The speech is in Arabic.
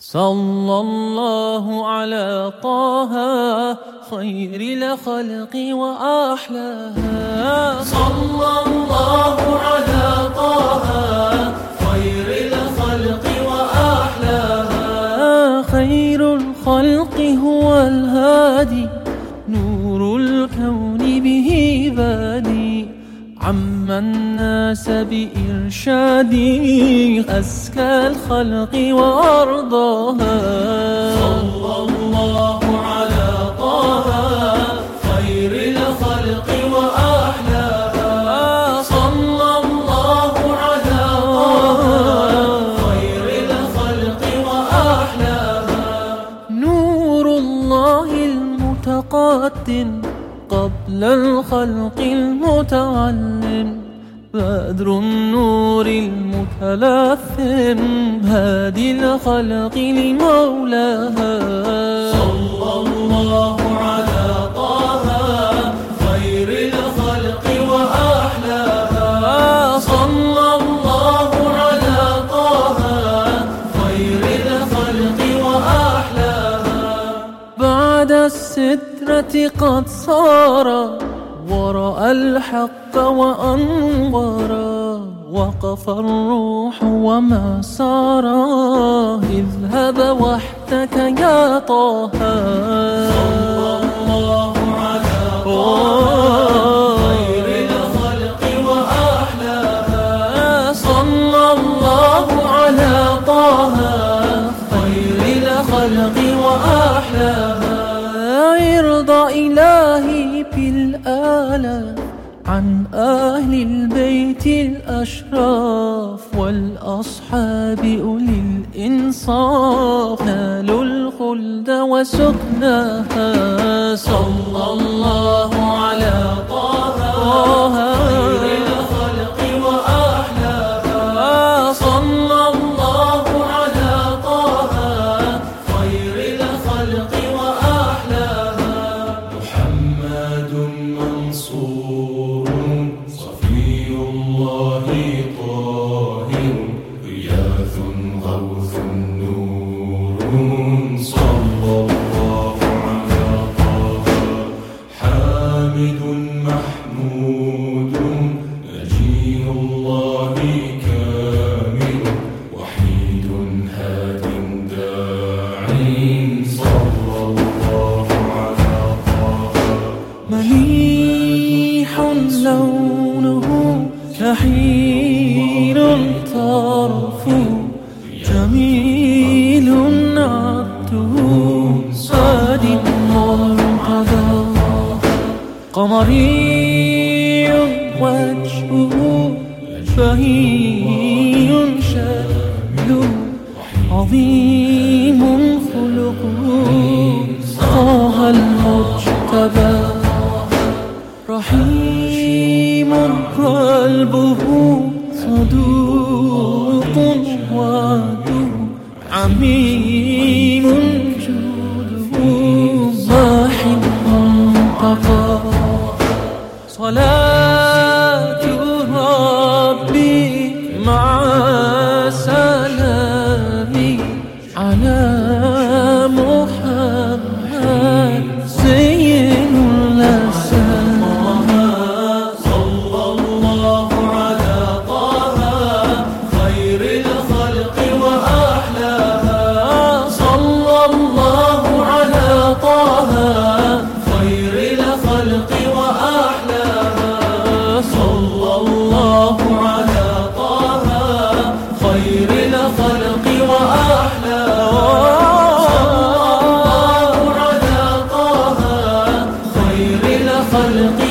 صلى الله على طه خير الخلق وأحلاها. صلى الله على طه خير الخلق وأحلاها. خير الخلق هو الهادي. عم الناس بإرشادي أزكى الخلق وأرضاها. صلى الله على طه خير الخلق وأحلاها. صلى الله على طه خير الخلق وأحلاها. نور الله المتقدم قبل الخلق المتعلم بدر النور المتلثم هادي الخلق لمولاها. صلى الله على طه. السترة قد صار ورأى الحق وأنظر وقف الروح وما سار اذهب وحدك يا طه. صلى الله على خير بالآلة عن أهل البيت الأشراف والأصحاب أولي الإنصاف. نالوا الخلد وسكناها صلى لونه كحيل طرفه جميل عبده صاد مرعدا قمري بهي شكله عظيم خلقه طه المجتبى رحيم قلبه صدوق وعده عميم جوده ماح منتقى صلاة على وأحلاها